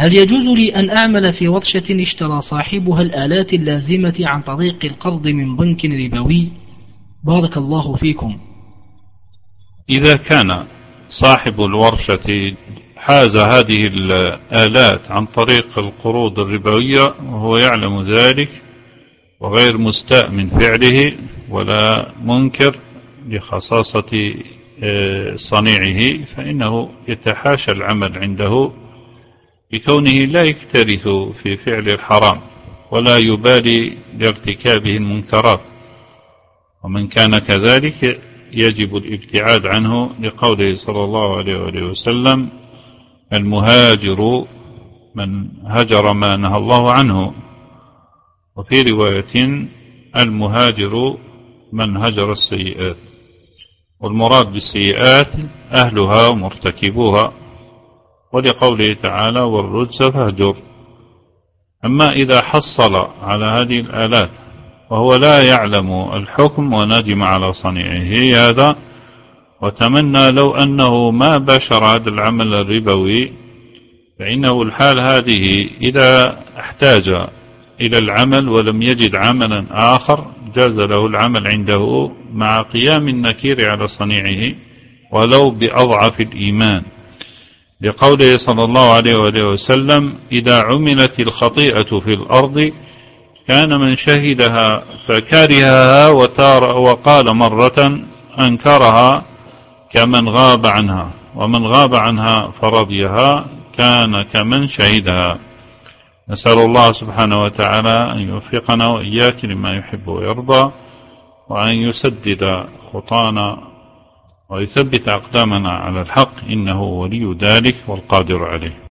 هل يجوز لي أن أعمل في ورشة اشترى صاحبها الآلات اللازمة عن طريق القرض من بنك ربوي؟ بارك الله فيكم. إذا كان صاحب الورشة حاز هذه الآلات عن طريق القروض الربوية وهو يعلم ذلك وغير مستاء من فعله ولا منكر لخصاصة آه، صنيعه فإنه يتحاشى العمل عنده. بكونه لا يكترث في فعل الحرام ولا يبالي لارتكابه المنكرات. ومن كان كذلك يجب الابتعاد عنه لقوله صلى الله عليه وسلم المهاجر من هجر ما نهى الله عنه. وفي رواية المهاجر من هجر السيئات. والمراد بالسيئات أهلها ومرتكبوها. ولقوله تعالى والرجس فاهجر. أما إذا حصل على هذه الآلات وهو لا يعلم الحكم وندم على صنيعه هذا وتمنى لو أنه ما بشر هذا العمل الربوي فإنه الحال هذه إذا احتاج إلى العمل ولم يجد عملا آخر جاز له العمل عنده مع قيام النكير على صنيعه ولو بأضعف الإيمان. لقوله صلى الله عليه وآله وسلم إذا عملت الخطيئة في الأرض كان من شهدها فكرهها وتار وقال مرة أنكرها كمن غاب عنها ومن غاب عنها فرضيها كان كمن شهدها. نسأل الله سبحانه وتعالى أن يوفقنا وإياك لما يحب ويرضى وأن يسدد خطانا ويثبت أقدامنا على الحق إنه ولي ذلك والقادر عليه.